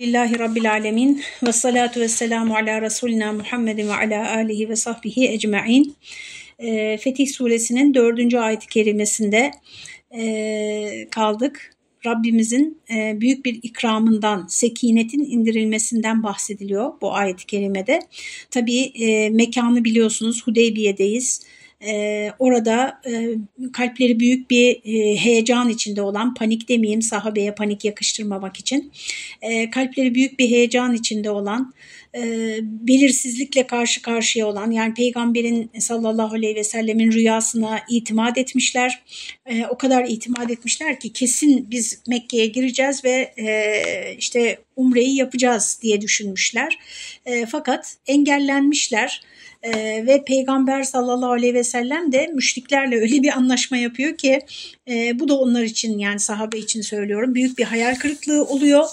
Lillahi Rabbil Alemin ve salatu ve selamu ala Resulina Muhammedin ve ala alihi ve sahbihi ecma'in. E, Fetih suresinin dördüncü ayet-i kerimesinde e, kaldık. Rabbimizin e, büyük bir ikramından, sekinetin indirilmesinden bahsediliyor bu ayet-i kerimede. Tabii e, mekanı biliyorsunuz Hudeybiye'deyiz e, orada e, kalpleri büyük bir e, heyecan içinde olan panik demeyeyim sahabeye panik yakıştırmamak için e, kalpleri büyük bir heyecan içinde olan e, belirsizlikle karşı karşıya olan yani peygamberin sallallahu aleyhi ve sellemin rüyasına itimat etmişler. E, o kadar itimat etmişler ki kesin biz Mekke'ye gireceğiz ve e, işte umreyi yapacağız diye düşünmüşler. E, fakat engellenmişler e, ve Peygamber sallallahu aleyhi ve sellem de müşriklerle öyle bir anlaşma yapıyor ki e, bu da onlar için yani sahabe için söylüyorum büyük bir hayal kırıklığı oluyor.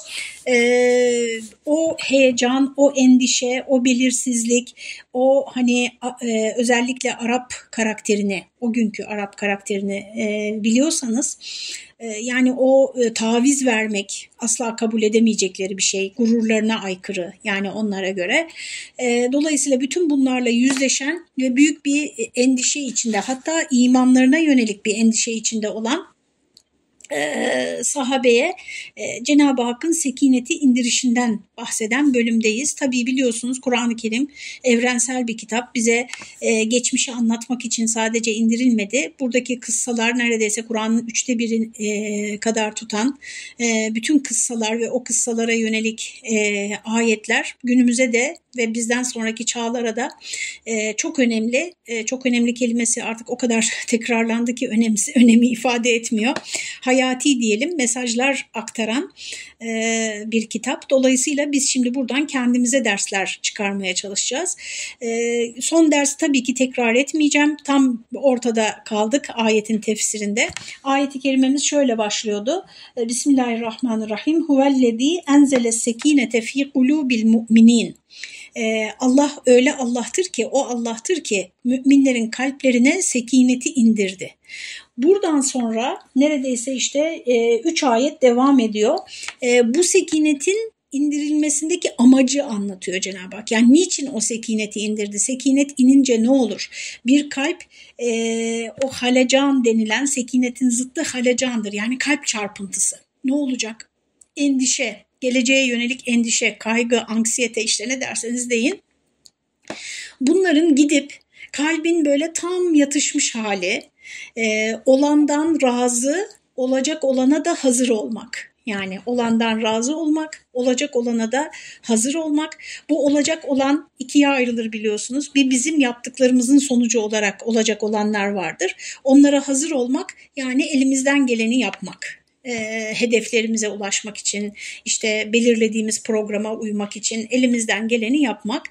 E, o heyecan, o endişe, o belirsizlik, o hani e, özellikle Arap karakterini, o günkü Arap karakterini e, biliyorsanız e, yani o e, taviz vermek asla kabul edemeyecekleri bir şey, gururlarına aykırı yani onlara göre. E, dolayısıyla bütün bunlarla yüzleşen ve büyük bir endişe içinde hatta imanlarına yönelik bir endişe içinde olan e, sahabeye e, Cenab-ı Hakk'ın sekineti indirişinden bahseden bölümdeyiz. Tabii biliyorsunuz Kur'an-ı Kerim evrensel bir kitap. Bize e, geçmişi anlatmak için sadece indirilmedi. Buradaki kıssalar neredeyse Kur'an'ın üçte biri kadar tutan bütün kıssalar ve o kıssalara yönelik ayetler günümüze de ve bizden sonraki çağlara da çok önemli. Çok önemli kelimesi artık o kadar tekrarlandı ki önemi ifade etmiyor. Hayati diyelim mesajlar aktaran e, bir kitap. Dolayısıyla biz şimdi buradan kendimize dersler çıkarmaya çalışacağız. E, son ders tabii ki tekrar etmeyeceğim. Tam ortada kaldık ayetin tefsirinde. Ayeti kerimemiz şöyle başlıyordu. E, Bismillahirrahmanirrahim. Huvellezî enzele sekinete fî kulûbil mu'minin. Ee, Allah öyle Allah'tır ki o Allah'tır ki müminlerin kalplerine sekineti indirdi. Buradan sonra neredeyse işte 3 e, ayet devam ediyor. E, bu sekinetin indirilmesindeki amacı anlatıyor Cenab-ı Hak. Yani niçin o sekineti indirdi? Sekinet inince ne olur? Bir kalp e, o halecan denilen sekinetin zıttı halecandır. Yani kalp çarpıntısı. Ne olacak? Endişe, geleceğe yönelik endişe, kaygı, anksiyete işte ne derseniz deyin. Bunların gidip kalbin böyle tam yatışmış hali, e, olandan razı, olacak olana da hazır olmak. Yani olandan razı olmak, olacak olana da hazır olmak. Bu olacak olan ikiye ayrılır biliyorsunuz. Bir bizim yaptıklarımızın sonucu olarak olacak olanlar vardır. Onlara hazır olmak yani elimizden geleni yapmak e, hedeflerimize ulaşmak için, işte belirlediğimiz programa uymak için elimizden geleni yapmak.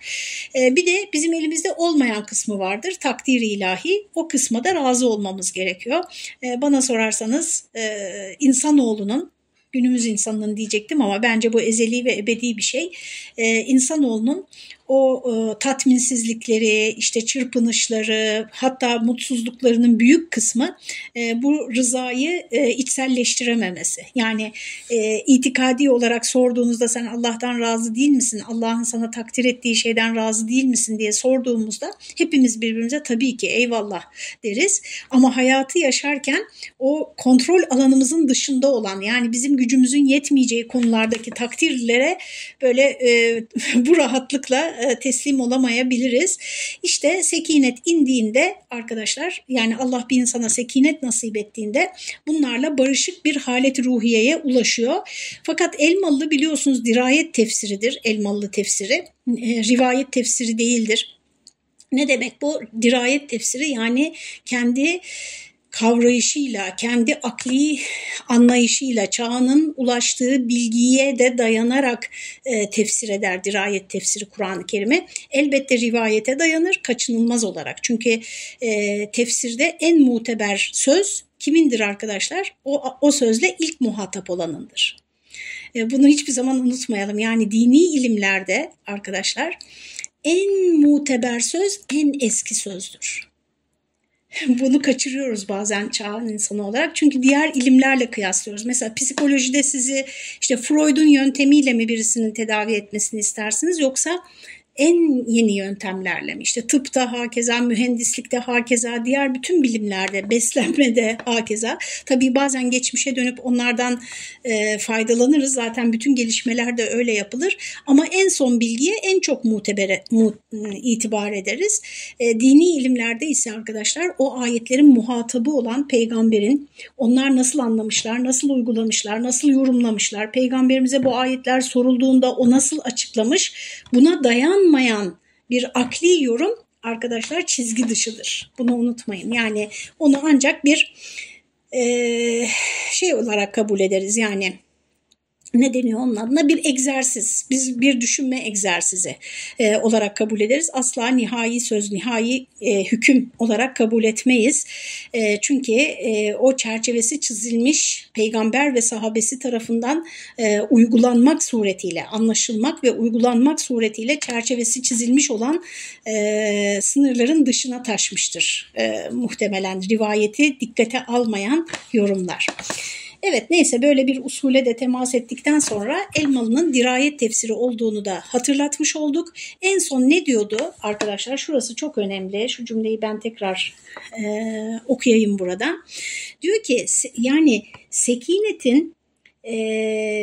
E, bir de bizim elimizde olmayan kısmı vardır, takdir ilahi. O kısma da razı olmamız gerekiyor. E, bana sorarsanız e, insanoğlunun günümüz insanının diyecektim ama bence bu ezeli ve ebedi bir şey. Ee, insanoğlunun o e, tatminsizlikleri, işte çırpınışları, hatta mutsuzluklarının büyük kısmı e, bu rızayı e, içselleştirememesi. Yani e, itikadi olarak sorduğunuzda sen Allah'tan razı değil misin? Allah'ın sana takdir ettiği şeyden razı değil misin diye sorduğumuzda hepimiz birbirimize tabii ki eyvallah deriz. Ama hayatı yaşarken o kontrol alanımızın dışında olan yani bizim gücümüzün yetmeyeceği konulardaki takdirlere böyle e, bu rahatlıkla teslim olamayabiliriz. İşte sekinet indiğinde arkadaşlar yani Allah bir insana sekinet nasip ettiğinde bunlarla barışık bir halet ruhiyeye ulaşıyor. Fakat Elmalı biliyorsunuz dirayet tefsiridir. Elmalı tefsiri. E, rivayet tefsiri değildir. Ne demek bu? Dirayet tefsiri yani kendi kavrayışıyla, kendi akli anlayışıyla, çağının ulaştığı bilgiye de dayanarak e, tefsir eder dirayet tefsiri Kur'an-ı Kerim'i. Elbette rivayete dayanır kaçınılmaz olarak. Çünkü e, tefsirde en muteber söz kimindir arkadaşlar? O, o sözle ilk muhatap olanındır. E, bunu hiçbir zaman unutmayalım. Yani dini ilimlerde arkadaşlar en muteber söz en eski sözdür bunu kaçırıyoruz bazen çağın insanı olarak. Çünkü diğer ilimlerle kıyaslıyoruz. Mesela psikolojide sizi işte Freud'un yöntemiyle mi birisinin tedavi etmesini istersiniz yoksa en yeni yöntemlerle mi? İşte tıpta hakeza, mühendislikte hakeza, diğer bütün bilimlerde, beslenmede hakeza. Tabii bazen geçmişe dönüp onlardan e, faydalanırız. Zaten bütün gelişmeler de öyle yapılır. Ama en son bilgiye en çok mutebere, mu, itibar ederiz. E, dini ilimlerde ise arkadaşlar o ayetlerin muhatabı olan peygamberin onlar nasıl anlamışlar, nasıl uygulamışlar, nasıl yorumlamışlar, peygamberimize bu ayetler sorulduğunda o nasıl açıklamış buna dayan dayanmayan bir akli yorum arkadaşlar çizgi dışıdır. Bunu unutmayın. Yani onu ancak bir e, şey olarak kabul ederiz. Yani ne deniyor onun adına? Bir egzersiz. Biz bir düşünme egzersizi e, olarak kabul ederiz. Asla nihai söz nihai e, hüküm olarak kabul etmeyiz. E, çünkü e, o çerçevesi çizilmiş peygamber ve sahabesi tarafından e, uygulanmak suretiyle anlaşılmak ve uygulanmak suretiyle çerçevesi çizilmiş olan e, sınırların dışına taşmıştır e, muhtemelen rivayeti dikkate almayan yorumlar. Evet neyse böyle bir usule de temas ettikten sonra Elmalı'nın dirayet tefsiri olduğunu da hatırlatmış olduk. En son ne diyordu arkadaşlar? Şurası çok önemli. Şu cümleyi ben tekrar e, okuyayım burada. Diyor ki yani sekinetin e,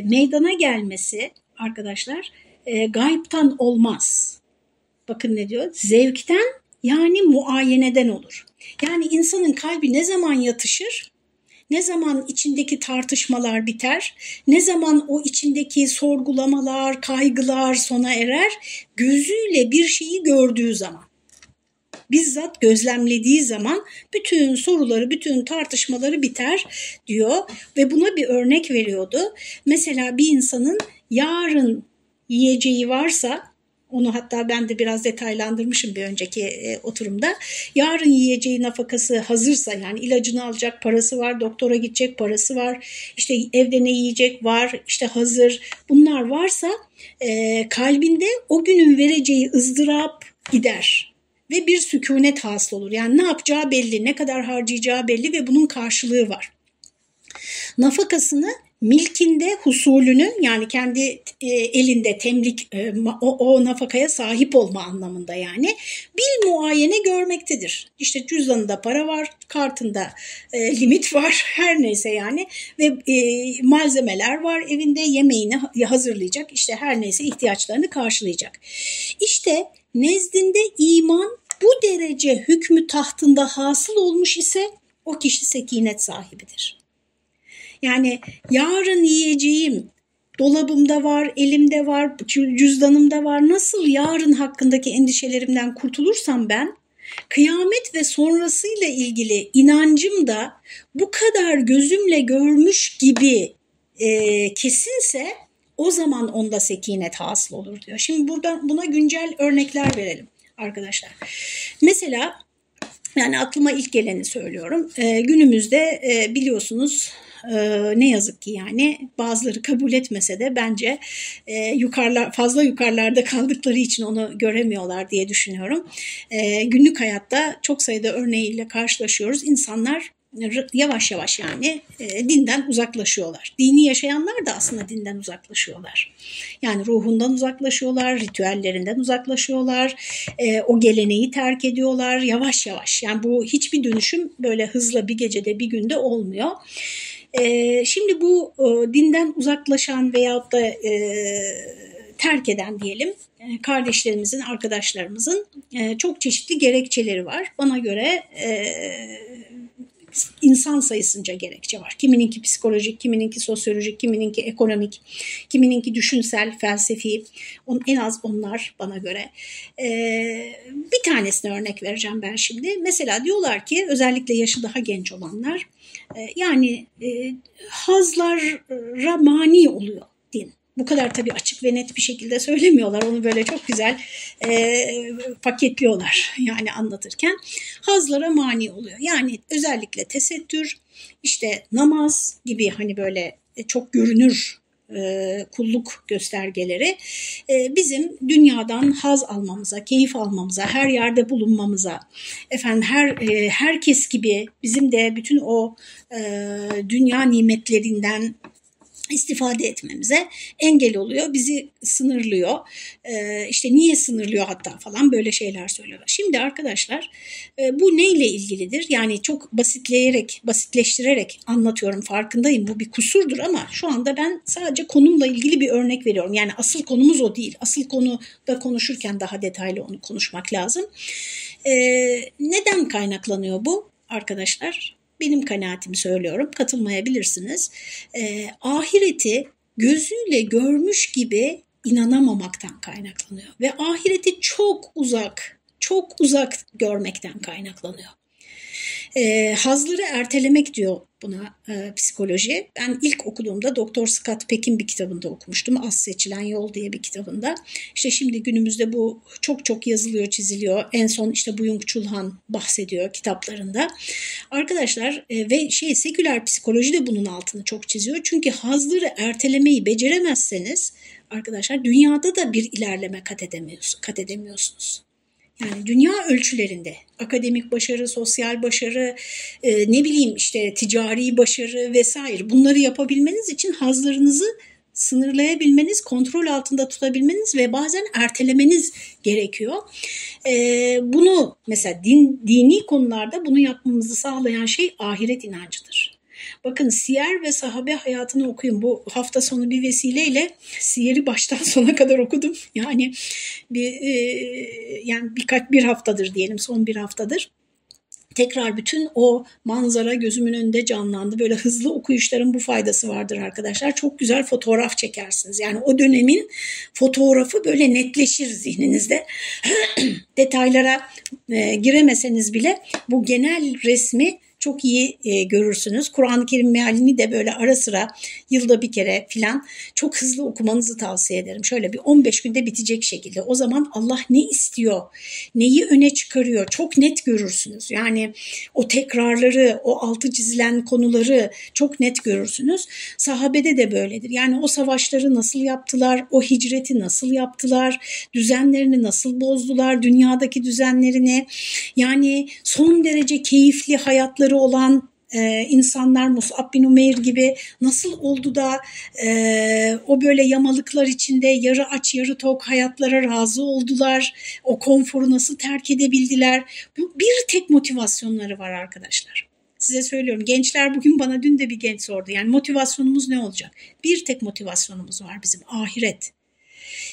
meydana gelmesi arkadaşlar e, gayiptan olmaz. Bakın ne diyor? Zevkten yani muayeneden olur. Yani insanın kalbi ne zaman yatışır? Ne zaman içindeki tartışmalar biter? Ne zaman o içindeki sorgulamalar, kaygılar sona erer? Gözüyle bir şeyi gördüğü zaman. Bizzat gözlemlediği zaman bütün soruları, bütün tartışmaları biter diyor ve buna bir örnek veriyordu. Mesela bir insanın yarın yiyeceği varsa onu hatta ben de biraz detaylandırmışım bir önceki e, oturumda. Yarın yiyeceği nafakası hazırsa yani ilacını alacak parası var, doktora gidecek parası var, işte evde ne yiyecek var, işte hazır bunlar varsa e, kalbinde o günün vereceği ızdırap gider ve bir sükunet hasıl olur. Yani ne yapacağı belli, ne kadar harcayacağı belli ve bunun karşılığı var. Nafakasını milkinde husulünü yani kendi e, elinde temlik e, o, o nafakaya sahip olma anlamında yani bir muayene görmektedir. İşte cüzdanında para var, kartında e, limit var her neyse yani ve malzemeler var evinde yemeğini hazırlayacak işte her neyse ihtiyaçlarını karşılayacak. İşte nezdinde iman bu derece hükmü tahtında hasıl olmuş ise o kişi sekinet sahibidir. Yani yarın yiyeceğim dolabımda var, elimde var, cüzdanımda var. Nasıl yarın hakkındaki endişelerimden kurtulursam ben kıyamet ve sonrasıyla ilgili inancım da bu kadar gözümle görmüş gibi e, kesinse o zaman onda sekinet hasıl olur diyor. Şimdi buradan buna güncel örnekler verelim arkadaşlar. Mesela yani aklıma ilk geleni söylüyorum. E, günümüzde e, biliyorsunuz e, ne yazık ki yani bazıları kabul etmese de bence e, yukarılar fazla yukarılarda kaldıkları için onu göremiyorlar diye düşünüyorum. E, günlük hayatta çok sayıda örneğiyle karşılaşıyoruz. İnsanlar yavaş yavaş yani e, dinden uzaklaşıyorlar. Dini yaşayanlar da aslında dinden uzaklaşıyorlar. Yani ruhundan uzaklaşıyorlar, ritüellerinden uzaklaşıyorlar, e, o geleneği terk ediyorlar yavaş yavaş. Yani bu hiçbir dönüşüm böyle hızla bir gecede bir günde olmuyor. E, şimdi bu e, dinden uzaklaşan veyahut da e, terk eden diyelim e, kardeşlerimizin, arkadaşlarımızın e, çok çeşitli gerekçeleri var. Bana göre insan sayısınca gerekçe var. Kimininki psikolojik, kimininki sosyolojik, kimininki ekonomik, kimininki düşünsel, felsefi. On, en az onlar bana göre. Ee, bir tanesine örnek vereceğim ben şimdi. Mesela diyorlar ki özellikle yaşı daha genç olanlar e, yani e, hazlara mani oluyor. Bu kadar tabii açık ve net bir şekilde söylemiyorlar. Onu böyle çok güzel e, paketliyorlar yani anlatırken. Hazlara mani oluyor. Yani özellikle tesettür, işte namaz gibi hani böyle çok görünür e, kulluk göstergeleri e, bizim dünyadan haz almamıza, keyif almamıza, her yerde bulunmamıza, efendim her e, herkes gibi bizim de bütün o e, dünya nimetlerinden istifade etmemize engel oluyor, bizi sınırlıyor. Ee, işte niye sınırlıyor hatta falan böyle şeyler söylüyorlar. Şimdi arkadaşlar e, bu neyle ilgilidir? Yani çok basitleyerek, basitleştirerek anlatıyorum farkındayım bu bir kusurdur ama şu anda ben sadece konumla ilgili bir örnek veriyorum. Yani asıl konumuz o değil. Asıl konu da konuşurken daha detaylı onu konuşmak lazım. Ee, neden kaynaklanıyor bu arkadaşlar? Benim kanaatimi söylüyorum katılmayabilirsiniz. E, ahireti gözüyle görmüş gibi inanamamaktan kaynaklanıyor ve ahireti çok uzak çok uzak görmekten kaynaklanıyor. E, hazları ertelemek diyor buna e, psikoloji. Ben ilk okuduğumda Doktor Scott Peck'in bir kitabında okumuştum. Az Seçilen Yol diye bir kitabında. İşte şimdi günümüzde bu çok çok yazılıyor, çiziliyor. En son işte Buyung Chulhan bahsediyor kitaplarında. Arkadaşlar e, ve şey seküler psikoloji de bunun altını çok çiziyor. Çünkü hazları ertelemeyi beceremezseniz arkadaşlar dünyada da bir ilerleme kat edemiyorsunuz. Kat edemiyorsunuz. Yani dünya ölçülerinde akademik başarı, sosyal başarı, e, ne bileyim işte ticari başarı vesaire bunları yapabilmeniz için hazlarınızı sınırlayabilmeniz, kontrol altında tutabilmeniz ve bazen ertelemeniz gerekiyor. E, bunu mesela din, dini konularda bunu yapmamızı sağlayan şey ahiret inancıdır. Bakın siyer ve sahabe hayatını okuyun. Bu hafta sonu bir vesileyle siyeri baştan sona kadar okudum. Yani bir e, yani birkaç bir haftadır diyelim son bir haftadır tekrar bütün o manzara gözümün önünde canlandı. Böyle hızlı okuyuşların bu faydası vardır arkadaşlar. Çok güzel fotoğraf çekersiniz. Yani o dönemin fotoğrafı böyle netleşir zihninizde. Detaylara e, giremeseniz bile bu genel resmi çok iyi e, görürsünüz. Kur'an-ı Kerim mealini de böyle ara sıra yılda bir kere filan çok hızlı okumanızı tavsiye ederim. Şöyle bir 15 günde bitecek şekilde. O zaman Allah ne istiyor, neyi öne çıkarıyor çok net görürsünüz. Yani o tekrarları, o altı çizilen konuları çok net görürsünüz. Sahabede de böyledir. Yani o savaşları nasıl yaptılar, o hicreti nasıl yaptılar, düzenlerini nasıl bozdular, dünyadaki düzenlerini. Yani son derece keyifli hayatları olan e, insanlar Musab bin Umeyr gibi nasıl oldu da e, o böyle yamalıklar içinde yarı aç yarı tok hayatlara razı oldular. O konforu nasıl terk edebildiler. Bu bir tek motivasyonları var arkadaşlar. Size söylüyorum gençler bugün bana dün de bir genç sordu. Yani motivasyonumuz ne olacak? Bir tek motivasyonumuz var bizim ahiret.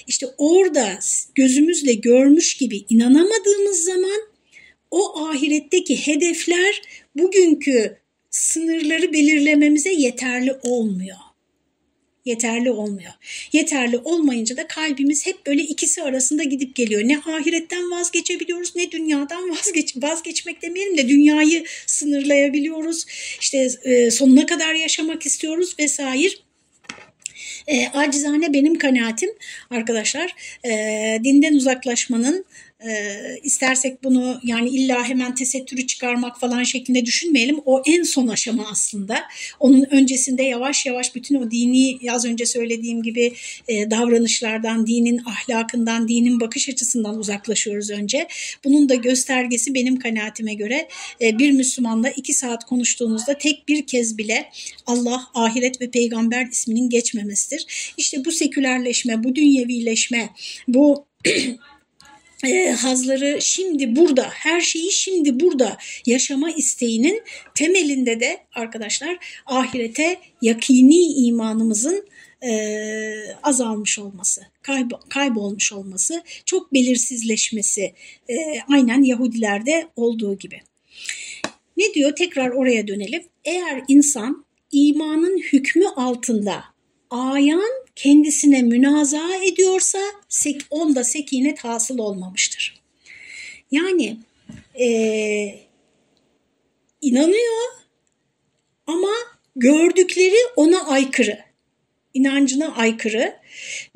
İşte orada gözümüzle görmüş gibi inanamadığımız zaman o ahiretteki hedefler bugünkü sınırları belirlememize yeterli olmuyor. Yeterli olmuyor. Yeterli olmayınca da kalbimiz hep böyle ikisi arasında gidip geliyor. Ne ahiretten vazgeçebiliyoruz ne dünyadan vazgeç vazgeçmek demeyelim de dünyayı sınırlayabiliyoruz. İşte e, sonuna kadar yaşamak istiyoruz vesaire. E, acizane benim kanaatim arkadaşlar e, dinden uzaklaşmanın e, istersek bunu yani illa hemen tesettürü çıkarmak falan şeklinde düşünmeyelim. O en son aşama aslında. Onun öncesinde yavaş yavaş bütün o dini az önce söylediğim gibi e, davranışlardan, dinin ahlakından, dinin bakış açısından uzaklaşıyoruz önce. Bunun da göstergesi benim kanaatime göre e, bir Müslümanla iki saat konuştuğunuzda tek bir kez bile Allah, ahiret ve peygamber isminin geçmemesidir. İşte bu sekülerleşme, bu dünyevileşme, bu e, hazları şimdi burada, her şeyi şimdi burada yaşama isteğinin temelinde de arkadaşlar ahirete yakini imanımızın e, azalmış olması, kayb kaybolmuş olması, çok belirsizleşmesi e, aynen Yahudilerde olduğu gibi. Ne diyor? Tekrar oraya dönelim. Eğer insan imanın hükmü altında ayan kendisine münaza ediyorsa onda sekinet hasıl olmamıştır. Yani e, inanıyor ama gördükleri ona aykırı, inancına aykırı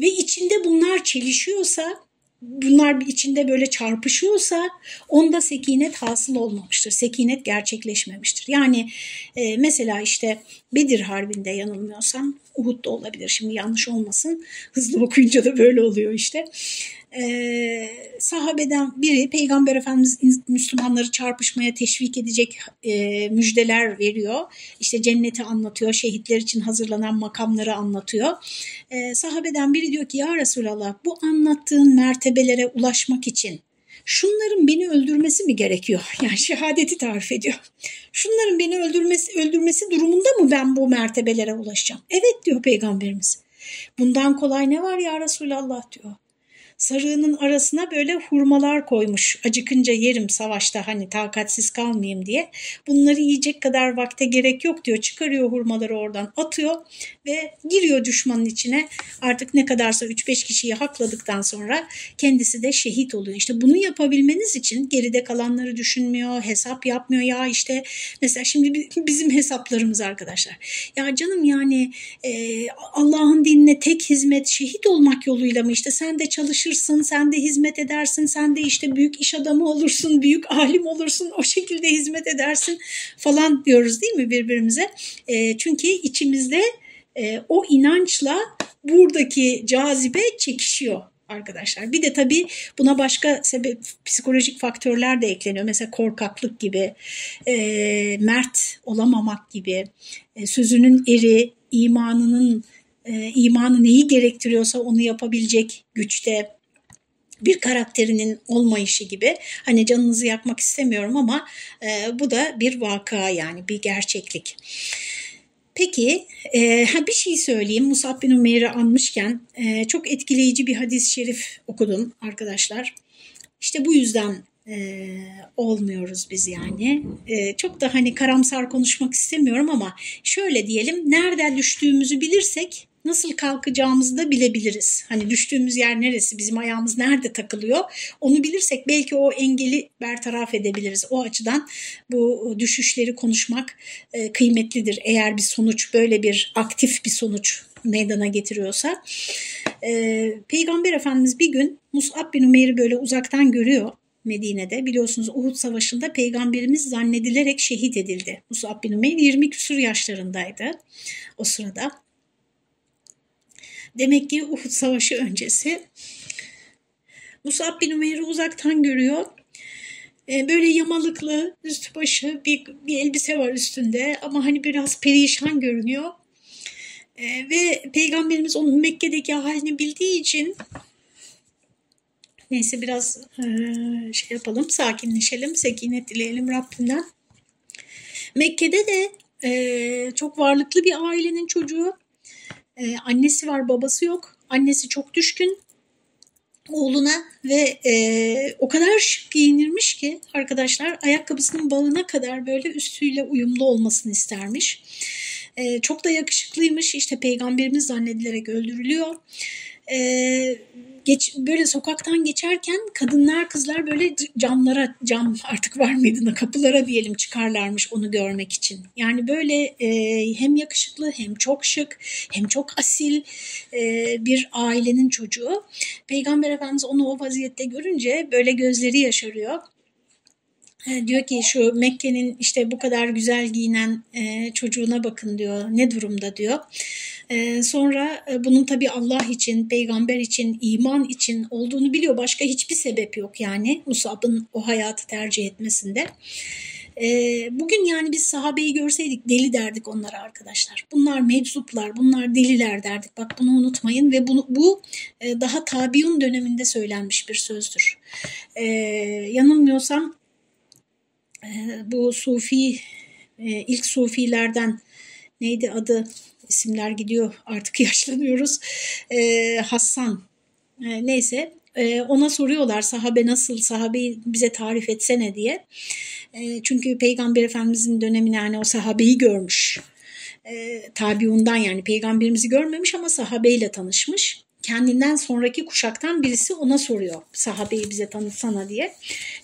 ve içinde bunlar çelişiyorsa bunlar içinde böyle çarpışıyorsa onda sekinet hasıl olmamıştır. Sekinet gerçekleşmemiştir. Yani e, mesela işte Bedir Harbi'nde yanılmıyorsam Uhud da olabilir şimdi yanlış olmasın. Hızlı okuyunca da böyle oluyor işte e, sahabeden biri Peygamber Efendimiz Müslümanları çarpışmaya teşvik edecek e, müjdeler veriyor. İşte cenneti anlatıyor, şehitler için hazırlanan makamları anlatıyor. E, sahabeden biri diyor ki ya Resulallah bu anlattığın mertebelere ulaşmak için şunların beni öldürmesi mi gerekiyor? Yani şehadeti tarif ediyor. Şunların beni öldürmesi, öldürmesi durumunda mı ben bu mertebelere ulaşacağım? Evet diyor Peygamberimiz. Bundan kolay ne var ya Resulallah diyor sarığının arasına böyle hurmalar koymuş. Acıkınca yerim savaşta hani takatsiz kalmayayım diye. Bunları yiyecek kadar vakte gerek yok diyor. Çıkarıyor hurmaları oradan atıyor ve giriyor düşmanın içine. Artık ne kadarsa 3-5 kişiyi hakladıktan sonra kendisi de şehit oluyor. İşte bunu yapabilmeniz için geride kalanları düşünmüyor, hesap yapmıyor. Ya işte mesela şimdi bizim hesaplarımız arkadaşlar. Ya canım yani e, Allah'ın dinine tek hizmet şehit olmak yoluyla mı işte sen de çalışır çalışırsın, sen de hizmet edersin, sen de işte büyük iş adamı olursun, büyük alim olursun, o şekilde hizmet edersin falan diyoruz değil mi birbirimize? E, çünkü içimizde e, o inançla buradaki cazibe çekişiyor arkadaşlar. Bir de tabii buna başka sebep psikolojik faktörler de ekleniyor. Mesela korkaklık gibi, e, mert olamamak gibi, e, sözünün eri, imanının e, imanı neyi gerektiriyorsa onu yapabilecek güçte, bir karakterinin olmayışı gibi hani canınızı yakmak istemiyorum ama e, bu da bir vaka yani bir gerçeklik. Peki e, bir şey söyleyeyim Musab bin Umeyr'i anmışken e, çok etkileyici bir hadis-i şerif okudum arkadaşlar. İşte bu yüzden e, olmuyoruz biz yani. E, çok da hani karamsar konuşmak istemiyorum ama şöyle diyelim nereden düştüğümüzü bilirsek nasıl kalkacağımızı da bilebiliriz. Hani düştüğümüz yer neresi, bizim ayağımız nerede takılıyor onu bilirsek belki o engeli bertaraf edebiliriz. O açıdan bu düşüşleri konuşmak e, kıymetlidir. Eğer bir sonuç böyle bir aktif bir sonuç meydana getiriyorsa. E, Peygamber Efendimiz bir gün Mus'ab bin Umeyr'i böyle uzaktan görüyor. Medine'de. Biliyorsunuz Uhud Savaşı'nda peygamberimiz zannedilerek şehit edildi. Musab bin Umeyr 20 küsur yaşlarındaydı o sırada. Demek ki Uhud Savaşı öncesi. Musab bin Umeyr'i uzaktan görüyor. Ee, böyle yamalıklı üstü başı bir, bir elbise var üstünde ama hani biraz perişan görünüyor. Ee, ve Peygamberimiz onun Mekke'deki halini bildiği için neyse biraz e, şey yapalım sakinleşelim, sekinet dileyelim Rabbimden. Mekke'de de e, çok varlıklı bir ailenin çocuğu ee, annesi var babası yok. Annesi çok düşkün oğluna ve e, o kadar şık giyinirmiş ki arkadaşlar ayakkabısının bağına kadar böyle üstüyle uyumlu olmasını istermiş. E, çok da yakışıklıymış işte peygamberimiz zannedilerek öldürülüyor. E, geç, böyle sokaktan geçerken kadınlar kızlar böyle camlara cam artık var mıydı kapılara diyelim çıkarlarmış onu görmek için. Yani böyle e, hem yakışıklı hem çok şık hem çok asil e, bir ailenin çocuğu. Peygamber Efendimiz onu o vaziyette görünce böyle gözleri yaşarıyor e, diyor ki şu Mekke'nin işte bu kadar güzel giyinen e, çocuğuna bakın diyor ne durumda diyor. Ee, sonra e, bunun tabii Allah için, peygamber için, iman için olduğunu biliyor. Başka hiçbir sebep yok yani Musab'ın o hayatı tercih etmesinde. Ee, bugün yani biz sahabeyi görseydik deli derdik onlara arkadaşlar. Bunlar meczuplar, bunlar deliler derdik. Bak bunu unutmayın ve bunu, bu e, daha tabiun döneminde söylenmiş bir sözdür. Ee, yanılmıyorsam e, bu sufi, ilk sufilerden neydi adı isimler gidiyor artık yaşlanıyoruz. E, Hassan e, neyse e, ona soruyorlar sahabe nasıl sahabeyi bize tarif etsene diye. E, çünkü Peygamber Efendimizin döneminde yani o sahabeyi görmüş. E, tabiundan yani peygamberimizi görmemiş ama sahabeyle tanışmış kendinden sonraki kuşaktan birisi ona soruyor sahabeyi bize tanıtsana diye.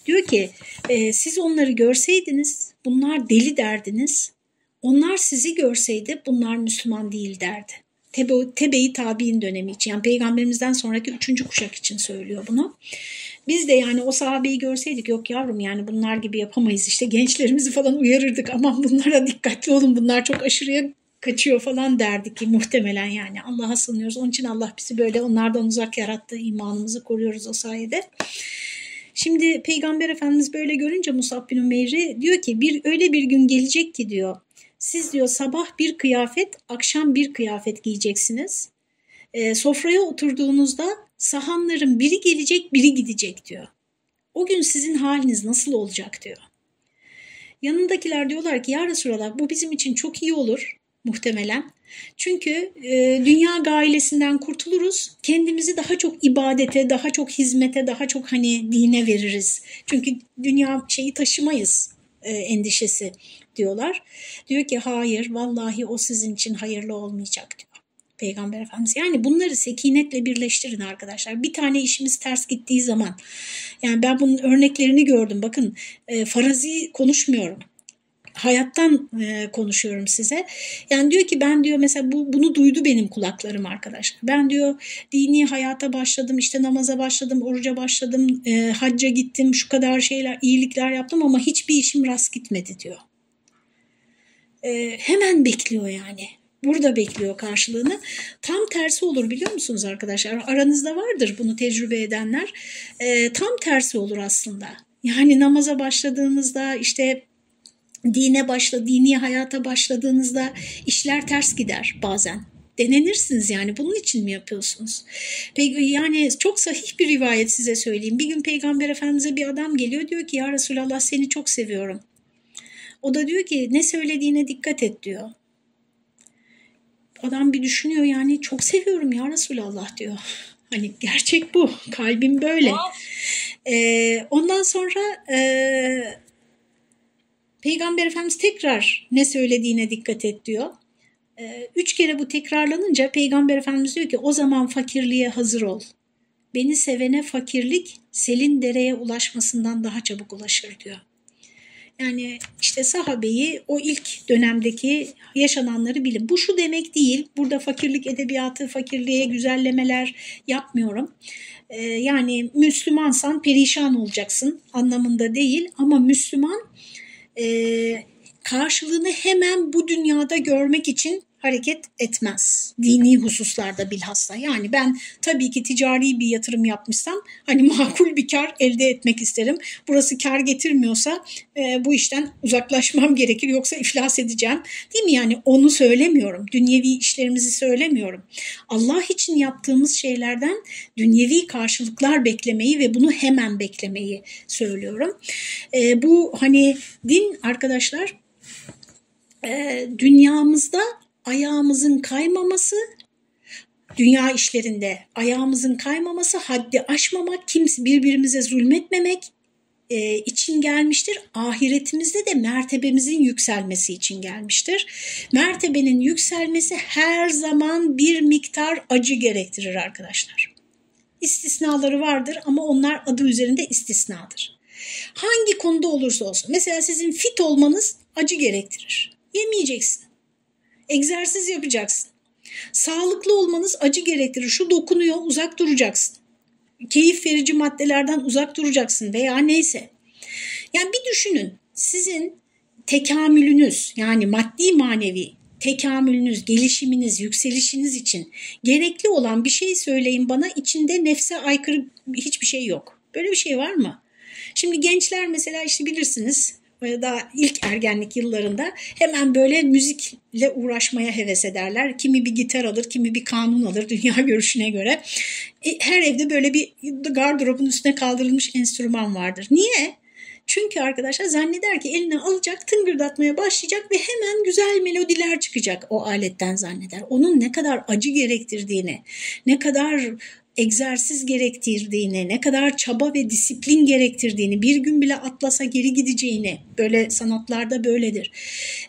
Diyor ki e, siz onları görseydiniz bunlar deli derdiniz onlar sizi görseydi bunlar Müslüman değil derdi. Tebe, tebe-i tabi'in dönemi için yani peygamberimizden sonraki üçüncü kuşak için söylüyor bunu. Biz de yani o sahabeyi görseydik yok yavrum yani bunlar gibi yapamayız işte gençlerimizi falan uyarırdık aman bunlara dikkatli olun bunlar çok aşırıya kaçıyor falan derdik ki muhtemelen yani Allah'a sığınıyoruz. Onun için Allah bizi böyle onlardan uzak yarattı imanımızı koruyoruz o sayede. Şimdi Peygamber Efendimiz böyle görünce Musab bin Umeyr'i diyor ki bir öyle bir gün gelecek ki diyor siz diyor sabah bir kıyafet akşam bir kıyafet giyeceksiniz. E, sofraya oturduğunuzda sahanların biri gelecek biri gidecek diyor. O gün sizin haliniz nasıl olacak diyor. Yanındakiler diyorlar ki ya Resulallah bu bizim için çok iyi olur muhtemelen. Çünkü e, dünya gailesinden kurtuluruz. Kendimizi daha çok ibadete, daha çok hizmete, daha çok hani dine veririz. Çünkü dünya şeyi taşımayız e, endişesi diyorlar. Diyor ki hayır vallahi o sizin için hayırlı olmayacak diyor. Peygamber Efendimiz. Yani bunları sekinetle birleştirin arkadaşlar. Bir tane işimiz ters gittiği zaman. Yani ben bunun örneklerini gördüm. Bakın e, farazi konuşmuyorum hayattan e, konuşuyorum size. Yani diyor ki ben diyor mesela bu, bunu duydu benim kulaklarım arkadaşlar. Ben diyor dini hayata başladım işte namaza başladım, oruca başladım, e, hacca gittim, şu kadar şeyler, iyilikler yaptım ama hiçbir işim rast gitmedi diyor. E, hemen bekliyor yani. Burada bekliyor karşılığını. Tam tersi olur biliyor musunuz arkadaşlar? Aranızda vardır bunu tecrübe edenler. E, tam tersi olur aslında. Yani namaza başladığınızda işte dine başla, dini hayata başladığınızda işler ters gider bazen. Denenirsiniz yani bunun için mi yapıyorsunuz? Yani çok sahih bir rivayet size söyleyeyim. Bir gün Peygamber Efendimiz'e bir adam geliyor diyor ki ya Resulallah seni çok seviyorum. O da diyor ki ne söylediğine dikkat et diyor. Adam bir düşünüyor yani çok seviyorum ya Resulallah diyor. Hani gerçek bu. Kalbim böyle. Ee, ondan sonra e, Peygamber Efendimiz tekrar ne söylediğine dikkat et diyor. Ee, üç kere bu tekrarlanınca Peygamber Efendimiz diyor ki o zaman fakirliğe hazır ol. Beni sevene fakirlik selin dereye ulaşmasından daha çabuk ulaşır diyor. Yani işte sahabeyi o ilk dönemdeki yaşananları bilin. Bu şu demek değil. Burada fakirlik edebiyatı, fakirliğe güzellemeler yapmıyorum. Ee, yani Müslümansan perişan olacaksın anlamında değil. Ama Müslüman e, karşılığını hemen bu dünyada görmek için hareket etmez. Dini hususlarda bilhassa. Yani ben tabii ki ticari bir yatırım yapmışsam hani makul bir kar elde etmek isterim. Burası kar getirmiyorsa e, bu işten uzaklaşmam gerekir yoksa iflas edeceğim. Değil mi? Yani onu söylemiyorum. Dünyevi işlerimizi söylemiyorum. Allah için yaptığımız şeylerden dünyevi karşılıklar beklemeyi ve bunu hemen beklemeyi söylüyorum. E, bu hani din arkadaşlar e, dünyamızda ayağımızın kaymaması, dünya işlerinde ayağımızın kaymaması, haddi aşmamak, kimse birbirimize zulmetmemek e, için gelmiştir. Ahiretimizde de mertebemizin yükselmesi için gelmiştir. Mertebenin yükselmesi her zaman bir miktar acı gerektirir arkadaşlar. İstisnaları vardır ama onlar adı üzerinde istisnadır. Hangi konuda olursa olsun. Mesela sizin fit olmanız acı gerektirir. Yemeyeceksin. Egzersiz yapacaksın. Sağlıklı olmanız acı gerektirir. Şu dokunuyor uzak duracaksın. Keyif verici maddelerden uzak duracaksın veya neyse. Yani bir düşünün sizin tekamülünüz yani maddi manevi tekamülünüz, gelişiminiz, yükselişiniz için gerekli olan bir şey söyleyin bana içinde nefse aykırı hiçbir şey yok. Böyle bir şey var mı? Şimdi gençler mesela işte bilirsiniz daha ilk ergenlik yıllarında hemen böyle müzikle uğraşmaya heves ederler. Kimi bir gitar alır, kimi bir kanun alır dünya görüşüne göre. E, her evde böyle bir gardırobun üstüne kaldırılmış enstrüman vardır. Niye? Çünkü arkadaşlar zanneder ki eline alacak, tıngırdatmaya başlayacak ve hemen güzel melodiler çıkacak o aletten zanneder. Onun ne kadar acı gerektirdiğini, ne kadar egzersiz gerektirdiğini, ne kadar çaba ve disiplin gerektirdiğini, bir gün bile atlasa geri gideceğini, böyle sanatlarda böyledir,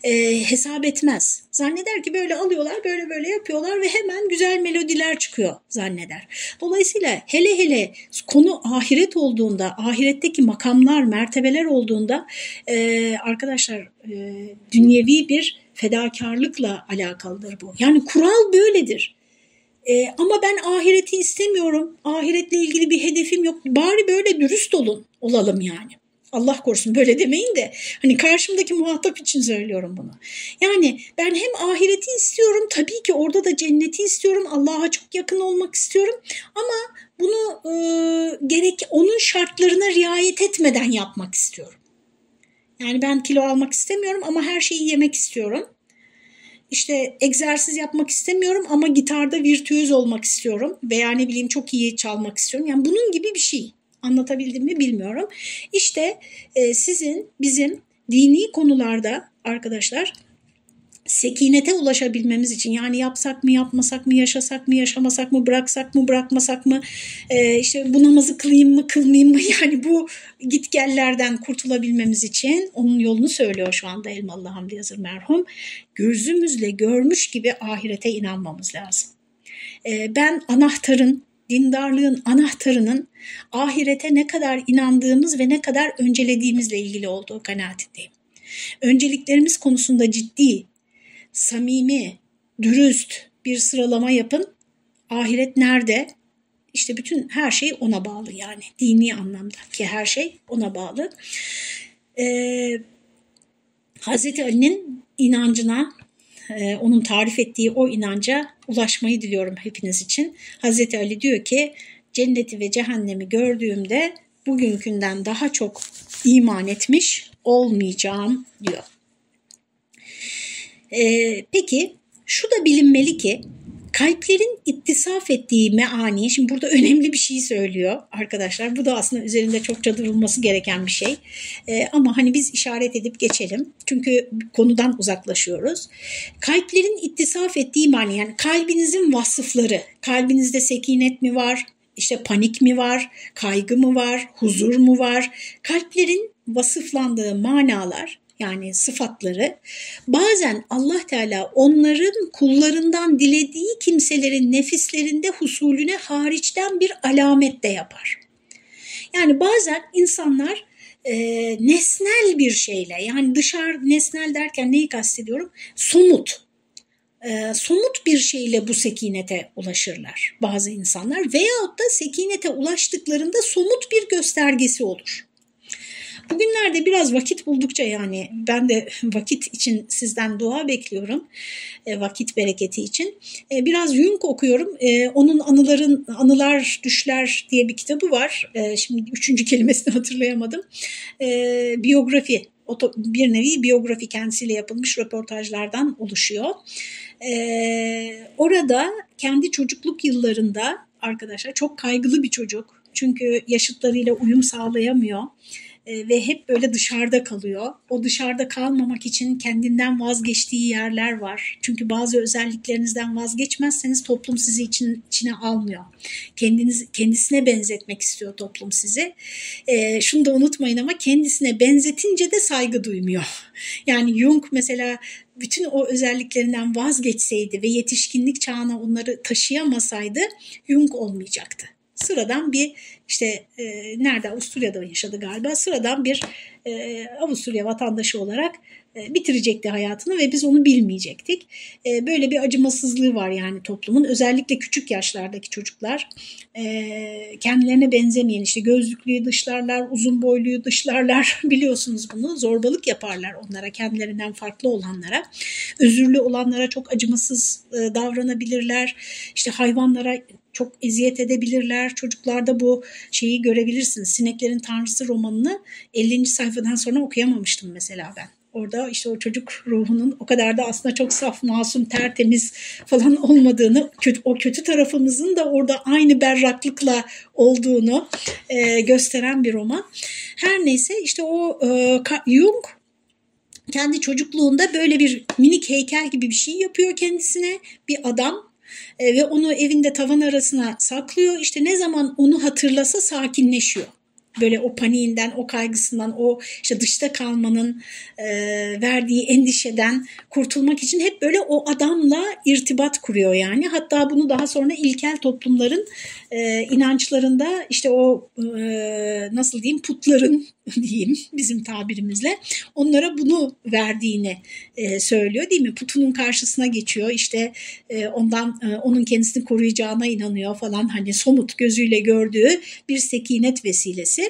e, hesap etmez. Zanneder ki böyle alıyorlar, böyle böyle yapıyorlar ve hemen güzel melodiler çıkıyor zanneder. Dolayısıyla hele hele konu ahiret olduğunda, ahiretteki makamlar, mertebeler olduğunda e, arkadaşlar e, dünyevi bir fedakarlıkla alakalıdır bu. Yani kural böyledir. Ee, ama ben ahireti istemiyorum. Ahiretle ilgili bir hedefim yok. Bari böyle dürüst olun, olalım yani. Allah korusun böyle demeyin de hani karşımdaki muhatap için söylüyorum bunu. Yani ben hem ahireti istiyorum tabii ki orada da cenneti istiyorum. Allah'a çok yakın olmak istiyorum ama bunu e, gerek onun şartlarına riayet etmeden yapmak istiyorum. Yani ben kilo almak istemiyorum ama her şeyi yemek istiyorum. İşte egzersiz yapmak istemiyorum ama gitarda virtüöz olmak istiyorum veya ne bileyim çok iyi çalmak istiyorum. Yani bunun gibi bir şey. Anlatabildim mi bilmiyorum. İşte e, sizin bizim dini konularda arkadaşlar sekinete ulaşabilmemiz için yani yapsak mı yapmasak mı yaşasak mı yaşamasak mı bıraksak mı bırakmasak mı e, işte bu namazı kılayım mı kılmayayım mı yani bu gitgellerden kurtulabilmemiz için onun yolunu söylüyor şu anda Elmalı Hamdi Yazır merhum gözümüzle görmüş gibi ahirete inanmamız lazım. E, ben anahtarın dindarlığın anahtarının ahirete ne kadar inandığımız ve ne kadar öncelediğimizle ilgili olduğu kanaatindeyim. Önceliklerimiz konusunda ciddi, samimi, dürüst bir sıralama yapın. Ahiret nerede? İşte bütün her şey ona bağlı yani dini anlamda ki her şey ona bağlı. Ee, Hazreti Ali'nin inancına e, onun tarif ettiği o inanca ulaşmayı diliyorum hepiniz için. Hazreti Ali diyor ki cenneti ve cehennemi gördüğümde bugünkünden daha çok iman etmiş olmayacağım diyor. Ee, peki şu da bilinmeli ki kalplerin ittisaf ettiği meani, şimdi burada önemli bir şey söylüyor arkadaşlar. Bu da aslında üzerinde çokça durulması gereken bir şey. Ee, ama hani biz işaret edip geçelim. Çünkü konudan uzaklaşıyoruz. Kalplerin ittisaf ettiği mani yani kalbinizin vasıfları, kalbinizde sekinet mi var, işte panik mi var, kaygı mı var, huzur mu var? Kalplerin vasıflandığı manalar yani sıfatları bazen Allah Teala onların kullarından dilediği kimselerin nefislerinde husulüne hariçten bir alamet de yapar. Yani bazen insanlar e, nesnel bir şeyle yani dışarı nesnel derken neyi kastediyorum? Somut. E, somut bir şeyle bu sekinete ulaşırlar bazı insanlar veyahut da sekinete ulaştıklarında somut bir göstergesi olur. Bugünlerde biraz vakit buldukça yani ben de vakit için sizden dua bekliyorum. E, vakit bereketi için. E, biraz Jung okuyorum. E, onun anıların Anılar Düşler diye bir kitabı var. E, şimdi üçüncü kelimesini hatırlayamadım. E, biyografi bir nevi biyografi kendisiyle yapılmış röportajlardan oluşuyor. Ee, orada kendi çocukluk yıllarında arkadaşlar çok kaygılı bir çocuk. Çünkü yaşıtlarıyla uyum sağlayamıyor e, ve hep böyle dışarıda kalıyor. O dışarıda kalmamak için kendinden vazgeçtiği yerler var. Çünkü bazı özelliklerinizden vazgeçmezseniz toplum sizi için, içine almıyor. Kendiniz kendisine benzetmek istiyor toplum sizi. E, şunu da unutmayın ama kendisine benzetince de saygı duymuyor. Yani Jung mesela bütün o özelliklerinden vazgeçseydi ve yetişkinlik çağına onları taşıyamasaydı Jung olmayacaktı sıradan bir işte e, nerede? Avusturya'da yaşadı galiba. Sıradan bir e, Avusturya vatandaşı olarak bitirecekti hayatını ve biz onu bilmeyecektik. E, böyle bir acımasızlığı var yani toplumun özellikle küçük yaşlardaki çocuklar e, kendilerine benzemeyen işte gözlüklüyü dışlarlar, uzun boyluyu dışlarlar biliyorsunuz bunu zorbalık yaparlar onlara kendilerinden farklı olanlara. Özürlü olanlara çok acımasız davranabilirler. işte hayvanlara çok eziyet edebilirler. Çocuklarda bu şeyi görebilirsiniz. Sineklerin Tanrısı romanını 50. sayfadan sonra okuyamamıştım mesela ben. Orada işte o çocuk ruhunun o kadar da aslında çok saf, masum, tertemiz falan olmadığını, kötü, o kötü tarafımızın da orada aynı berraklıkla olduğunu e, gösteren bir roman. Her neyse işte o e, Jung kendi çocukluğunda böyle bir minik heykel gibi bir şey yapıyor kendisine. Bir adam e, ve onu evinde tavan arasına saklıyor. İşte ne zaman onu hatırlasa sakinleşiyor. Böyle o paniğinden, o kaygısından, o işte dışta kalmanın e, verdiği endişeden kurtulmak için hep böyle o adamla irtibat kuruyor yani. Hatta bunu daha sonra ilkel toplumların e, inançlarında işte o e, nasıl diyeyim putların diyeyim bizim tabirimizle onlara bunu verdiğini e, söylüyor değil mi? Putunun karşısına geçiyor işte e, ondan e, onun kendisini koruyacağına inanıyor falan hani somut gözüyle gördüğü bir sekinet vesilesi.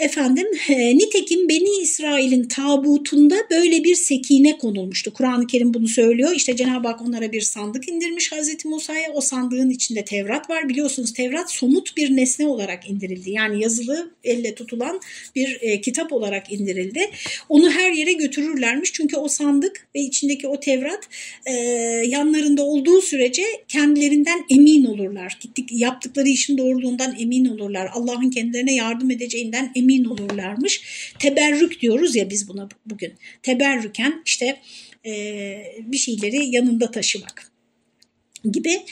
Efendim e, nitekim Beni İsrail'in tabutunda böyle bir sekine konulmuştu. Kur'an-ı Kerim bunu söylüyor. İşte Cenab-ı Hak onlara bir sandık indirmiş Hazreti Musa'ya. O sandığın içinde Tevrat var. Biliyorsunuz Tevrat somut bir nesne olarak indirildi. Yani yazılı elle tutulan bir e, kitap olarak indirildi. Onu her yere götürürlermiş. Çünkü o sandık ve içindeki o Tevrat e, yanlarında olduğu sürece kendilerinden emin olurlar. Gittik, yaptıkları işin doğruluğundan emin olurlar. Allah'ın kendilerine yardım edeceğinden emin emin olurlarmış. Teberrük diyoruz ya biz buna bugün. Teberrüken işte e, bir şeyleri yanında taşımak gibi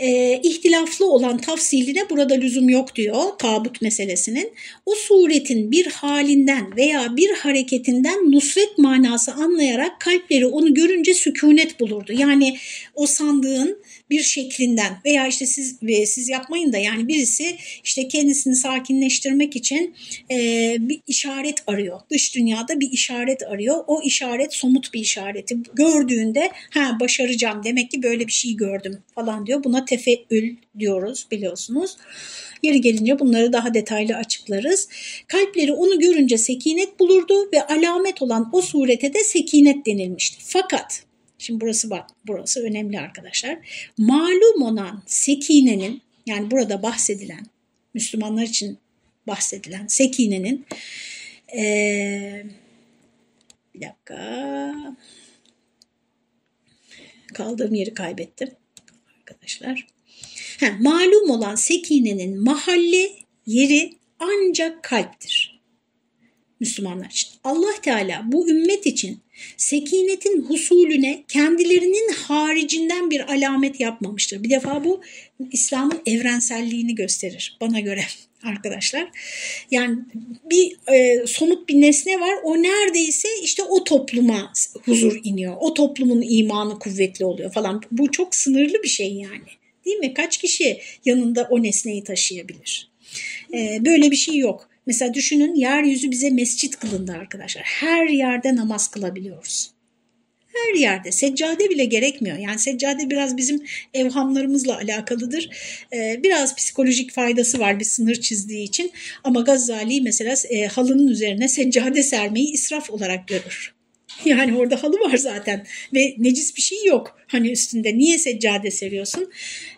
e, ihtilaflı olan tafsiline burada lüzum yok diyor tabut meselesinin. O suretin bir halinden veya bir hareketinden nusret manası anlayarak kalpleri onu görünce sükunet bulurdu. Yani o sandığın bir şeklinden veya işte siz siz yapmayın da yani birisi işte kendisini sakinleştirmek için e, bir işaret arıyor. Dış dünyada bir işaret arıyor. O işaret somut bir işareti. Gördüğünde ha başaracağım demek ki böyle bir şey gördüm falan diyor. Buna tefeül diyoruz biliyorsunuz. Yeri gelince bunları daha detaylı açıklarız. Kalpleri onu görünce sekinet bulurdu ve alamet olan o surete de sekinet denilmişti. Fakat Şimdi burası bak, burası önemli arkadaşlar. Malum olan sekinenin yani burada bahsedilen Müslümanlar için bahsedilen sekinenin ee, bir dakika kaldığım yeri kaybettim arkadaşlar. Ha, malum olan sekinenin mahalle yeri ancak kalptir. Müslümanlar için. Allah Teala bu ümmet için sekinetin husulüne kendilerinin haricinden bir alamet yapmamıştır. Bir defa bu İslam'ın evrenselliğini gösterir bana göre arkadaşlar. Yani bir e, somut bir nesne var. O neredeyse işte o topluma huzur iniyor. O toplumun imanı kuvvetli oluyor falan. Bu çok sınırlı bir şey yani. Değil mi? Kaç kişi yanında o nesneyi taşıyabilir? E, böyle bir şey yok. Mesela düşünün yeryüzü bize mescit kılındı arkadaşlar. Her yerde namaz kılabiliyoruz. Her yerde seccade bile gerekmiyor. Yani seccade biraz bizim evhamlarımızla alakalıdır. Ee, biraz psikolojik faydası var bir sınır çizdiği için. Ama Gazali mesela e, halının üzerine seccade sermeyi israf olarak görür. Yani orada halı var zaten ve necis bir şey yok. Hani üstünde niye seccade seriyorsun?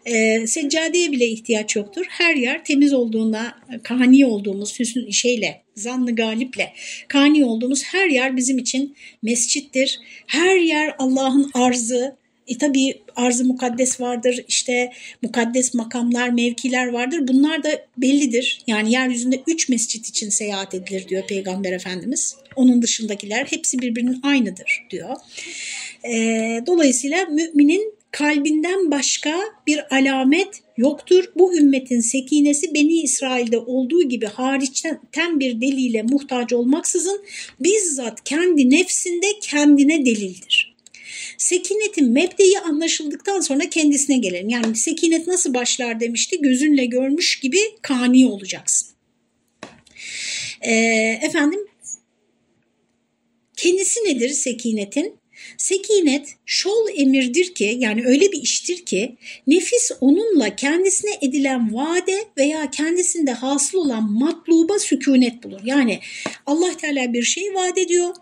Ee, seccadeye bile ihtiyaç yoktur. Her yer temiz olduğuna kani olduğumuz hüsnü şeyle, zanlı galiple kani olduğumuz her yer bizim için mescittir. Her yer Allah'ın arzı, e tabii arz-ı mukaddes vardır, işte mukaddes makamlar, mevkiler vardır. Bunlar da bellidir. Yani yeryüzünde üç mescit için seyahat edilir diyor Peygamber Efendimiz. Onun dışındakiler hepsi birbirinin aynıdır diyor. E, dolayısıyla müminin kalbinden başka bir alamet yoktur. Bu ümmetin sekinesi Beni İsrail'de olduğu gibi hariçten bir delile muhtaç olmaksızın bizzat kendi nefsinde kendine delildir. Sekinetin mebdeyi anlaşıldıktan sonra kendisine gelelim. Yani sekinet nasıl başlar demişti gözünle görmüş gibi kani olacaksın. Ee, efendim kendisi nedir sekinetin? Sekinet şol emirdir ki yani öyle bir iştir ki nefis onunla kendisine edilen vaade veya kendisinde hasıl olan matluba sükunet bulur. Yani Allah Teala bir şey vaat ediyor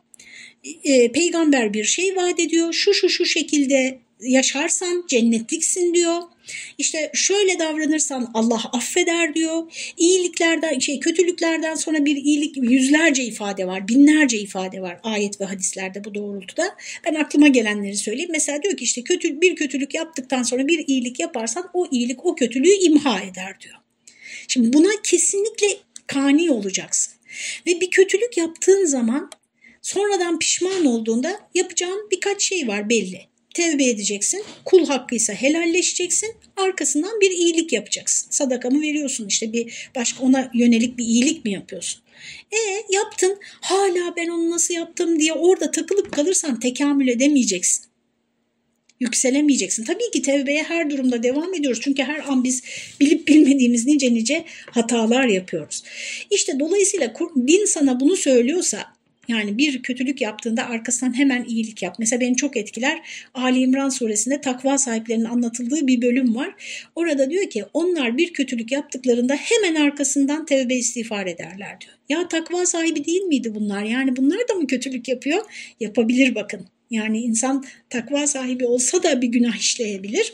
e, peygamber bir şey vaat ediyor. Şu şu şu şekilde yaşarsan cennetliksin diyor. İşte şöyle davranırsan Allah affeder diyor. İyiliklerden şey kötülüklerden sonra bir iyilik yüzlerce ifade var, binlerce ifade var ayet ve hadislerde bu doğrultuda. Ben aklıma gelenleri söyleyeyim. Mesela diyor ki işte kötü bir kötülük yaptıktan sonra bir iyilik yaparsan o iyilik o kötülüğü imha eder diyor. Şimdi buna kesinlikle kani olacaksın. Ve bir kötülük yaptığın zaman Sonradan pişman olduğunda yapacağın birkaç şey var belli. Tevbe edeceksin, kul hakkıysa helalleşeceksin, arkasından bir iyilik yapacaksın. Sadakamı veriyorsun işte bir başka ona yönelik bir iyilik mi yapıyorsun? E yaptın hala ben onu nasıl yaptım diye orada takılıp kalırsan tekamül edemeyeceksin. Yükselemeyeceksin. Tabii ki tevbeye her durumda devam ediyoruz. Çünkü her an biz bilip bilmediğimiz nice nice hatalar yapıyoruz. İşte dolayısıyla din sana bunu söylüyorsa yani bir kötülük yaptığında arkasından hemen iyilik yap. Mesela beni çok etkiler. Ali İmran suresinde takva sahiplerinin anlatıldığı bir bölüm var. Orada diyor ki onlar bir kötülük yaptıklarında hemen arkasından tevbe istiğfar ederler diyor. Ya takva sahibi değil miydi bunlar? Yani bunlar da mı kötülük yapıyor? Yapabilir bakın. Yani insan takva sahibi olsa da bir günah işleyebilir.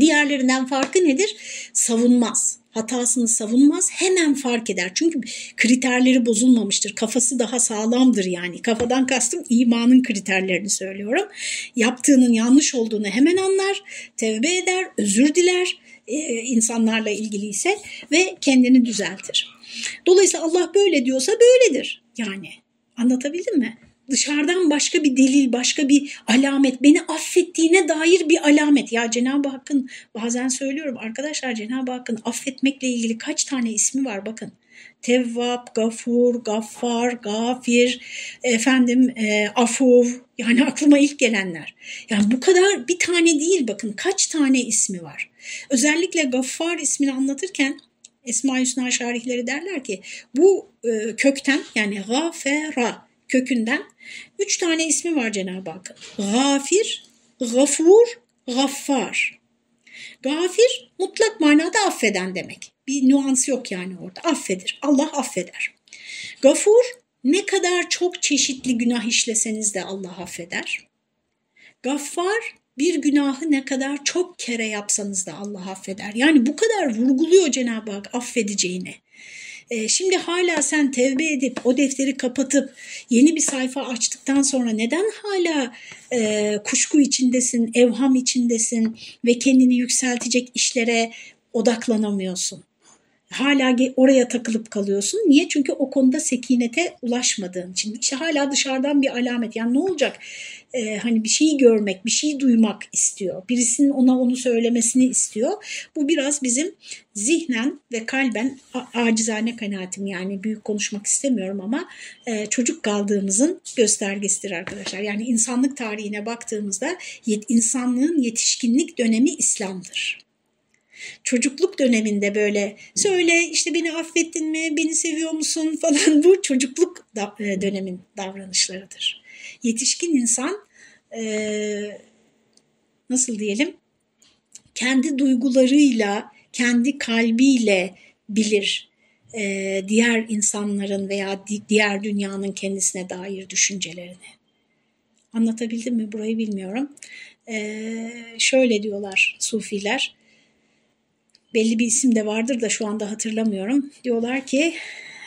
Diğerlerinden farkı nedir? Savunmaz hatasını savunmaz hemen fark eder. Çünkü kriterleri bozulmamıştır. Kafası daha sağlamdır yani. Kafadan kastım imanın kriterlerini söylüyorum. Yaptığının yanlış olduğunu hemen anlar, tevbe eder, özür diler e, insanlarla ilgili ise ve kendini düzeltir. Dolayısıyla Allah böyle diyorsa böyledir yani. Anlatabildim mi? Dışarıdan başka bir delil, başka bir alamet, beni affettiğine dair bir alamet. Ya Cenab-ı Hakk'ın bazen söylüyorum arkadaşlar Cenab-ı Hakk'ın affetmekle ilgili kaç tane ismi var bakın. Tevvab, Gafur, Gaffar, Gafir, efendim e, Afuv yani aklıma ilk gelenler. Yani bu kadar bir tane değil bakın kaç tane ismi var. Özellikle Gaffar ismini anlatırken Esma-i Hüsna şarihleri derler ki bu e, kökten yani gafera kökünden üç tane ismi var Cenab-ı Hakk'ın. Gafir, gafur, gaffar. Gafir mutlak manada affeden demek. Bir nüans yok yani orada. Affedir. Allah affeder. Gafur ne kadar çok çeşitli günah işleseniz de Allah affeder. Gaffar bir günahı ne kadar çok kere yapsanız da Allah affeder. Yani bu kadar vurguluyor Cenab-ı Hak affedeceğini. E, şimdi hala sen tevbe edip o defteri kapatıp yeni bir sayfa açtıktan sonra neden hala e, kuşku içindesin, evham içindesin ve kendini yükseltecek işlere odaklanamıyorsun? hala oraya takılıp kalıyorsun. Niye? Çünkü o konuda sekinete ulaşmadığın için. İşte hala dışarıdan bir alamet. Yani ne olacak? Ee, hani bir şeyi görmek, bir şeyi duymak istiyor. Birisinin ona onu söylemesini istiyor. Bu biraz bizim zihnen ve kalben acizane kanaatim yani büyük konuşmak istemiyorum ama e, çocuk kaldığımızın göstergesidir arkadaşlar. Yani insanlık tarihine baktığımızda yet, insanlığın yetişkinlik dönemi İslam'dır çocukluk döneminde böyle söyle işte beni affettin mi, beni seviyor musun falan bu çocukluk e, dönemin davranışlarıdır. Yetişkin insan e, nasıl diyelim kendi duygularıyla, kendi kalbiyle bilir e, diğer insanların veya diğer dünyanın kendisine dair düşüncelerini. Anlatabildim mi burayı bilmiyorum. Ee, şöyle diyorlar sufiler, belli bir isim de vardır da şu anda hatırlamıyorum. Diyorlar ki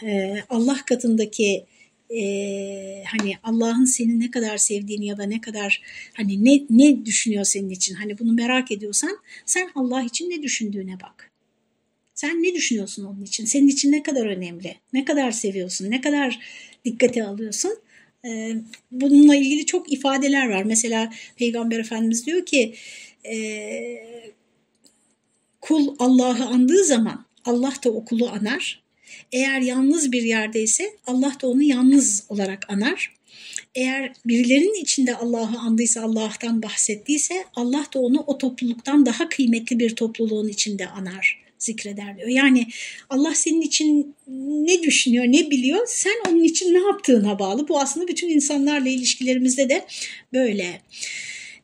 e, Allah katındaki e, hani Allah'ın seni ne kadar sevdiğini ya da ne kadar hani ne ne düşünüyor senin için hani bunu merak ediyorsan sen Allah için ne düşündüğüne bak. Sen ne düşünüyorsun onun için? Senin için ne kadar önemli? Ne kadar seviyorsun? Ne kadar dikkate alıyorsun? Bununla ilgili çok ifadeler var. Mesela Peygamber Efendimiz diyor ki Kul Allah'ı andığı zaman Allah da o kulu anar. Eğer yalnız bir yerdeyse Allah da onu yalnız olarak anar. Eğer birilerinin içinde Allah'ı andıysa, Allah'tan bahsettiyse Allah da onu o topluluktan daha kıymetli bir topluluğun içinde anar, zikreder diyor. Yani Allah senin için ne düşünüyor, ne biliyor, sen onun için ne yaptığına bağlı. Bu aslında bütün insanlarla ilişkilerimizde de böyle.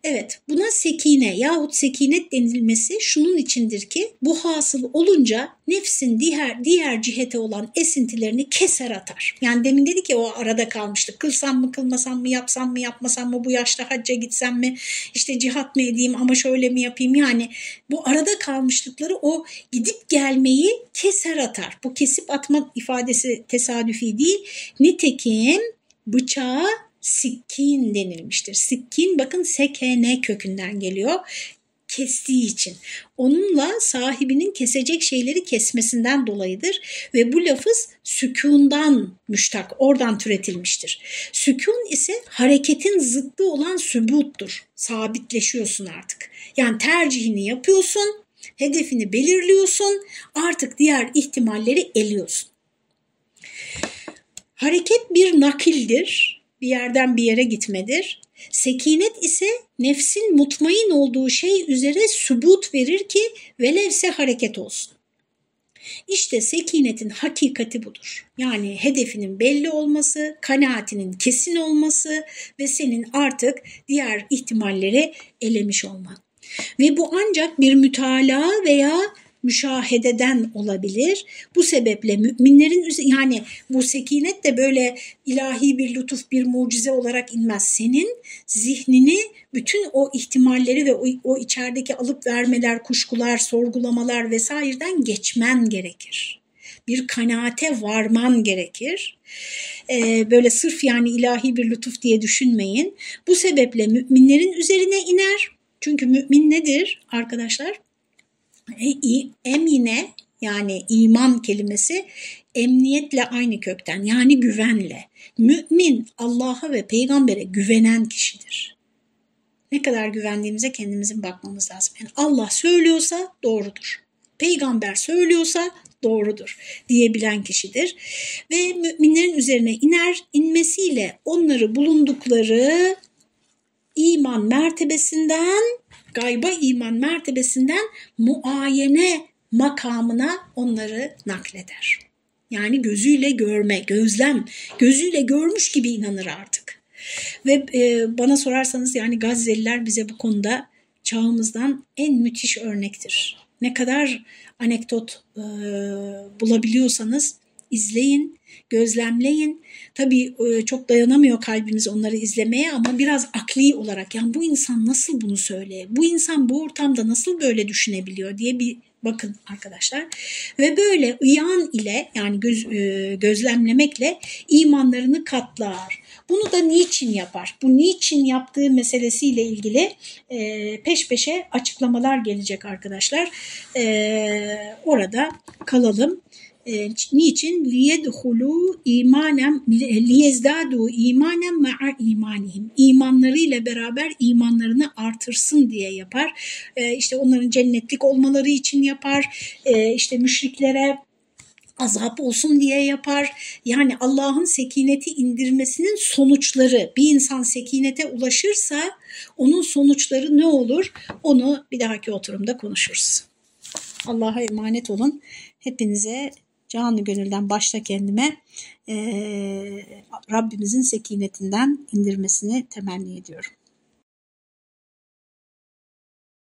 Evet buna sekine yahut sekinet denilmesi şunun içindir ki bu hasıl olunca nefsin diğer, diğer cihete olan esintilerini keser atar. Yani demin dedi ki o arada kalmıştık. Kılsam mı kılmasam mı yapsam mı yapmasam mı bu yaşta hacca gitsem mi işte cihat mı edeyim ama şöyle mi yapayım yani bu arada kalmışlıkları o gidip gelmeyi keser atar. Bu kesip atma ifadesi tesadüfi değil. Nitekim bıçağı sikkin denilmiştir. Sikkin bakın sekene kökünden geliyor kestiği için. Onunla sahibinin kesecek şeyleri kesmesinden dolayıdır ve bu lafız sükundan müştak, oradan türetilmiştir. Sükun ise hareketin zıttı olan sübuttur. Sabitleşiyorsun artık. Yani tercihini yapıyorsun, hedefini belirliyorsun, artık diğer ihtimalleri eliyorsun. Hareket bir nakildir bir yerden bir yere gitmedir. Sekinet ise nefsin mutmain olduğu şey üzere sübut verir ki velevse hareket olsun. İşte sekinetin hakikati budur. Yani hedefinin belli olması, kanaatinin kesin olması ve senin artık diğer ihtimalleri elemiş olman. Ve bu ancak bir mütalaa veya müşahededen olabilir. Bu sebeple müminlerin yani bu sekinet de böyle ilahi bir lütuf bir mucize olarak inmez. Senin zihnini bütün o ihtimalleri ve o, o içerideki alıp vermeler, kuşkular, sorgulamalar vesaireden geçmen gerekir. Bir kanaate varman gerekir. Ee, böyle sırf yani ilahi bir lütuf diye düşünmeyin. Bu sebeple müminlerin üzerine iner. Çünkü mümin nedir arkadaşlar? E, emine yani iman kelimesi emniyetle aynı kökten yani güvenle. Mümin Allah'a ve peygambere güvenen kişidir. Ne kadar güvendiğimize kendimizin bakmamız lazım. Yani Allah söylüyorsa doğrudur. Peygamber söylüyorsa doğrudur diyebilen kişidir. Ve müminlerin üzerine iner inmesiyle onları bulundukları iman mertebesinden gayba iman mertebesinden muayene makamına onları nakleder. Yani gözüyle görme, gözlem, gözüyle görmüş gibi inanır artık. Ve e, bana sorarsanız yani Gazze'liler bize bu konuda çağımızdan en müthiş örnektir. Ne kadar anekdot e, bulabiliyorsanız izleyin, gözlemleyin. Tabii e, çok dayanamıyor kalbimiz onları izlemeye ama biraz akli olarak yani bu insan nasıl bunu söyleye, bu insan bu ortamda nasıl böyle düşünebiliyor diye bir bakın arkadaşlar. Ve böyle iyan ile yani göz, e, gözlemlemekle imanlarını katlar. Bunu da niçin yapar? Bu niçin yaptığı meselesiyle ilgili e, peş peşe açıklamalar gelecek arkadaşlar. E, orada kalalım. E, niçin? liyedhulu imanem liyezdadu imanem ma'a imanihim. İmanlarıyla beraber imanlarını artırsın diye yapar. E, işte onların cennetlik olmaları için yapar. E, işte müşriklere azap olsun diye yapar. Yani Allah'ın sekineti indirmesinin sonuçları bir insan sekinete ulaşırsa onun sonuçları ne olur? Onu bir dahaki oturumda konuşuruz. Allah'a emanet olun. Hepinize canı gönülden başta kendime e, Rabbimizin sekinetinden indirmesini temenni ediyorum.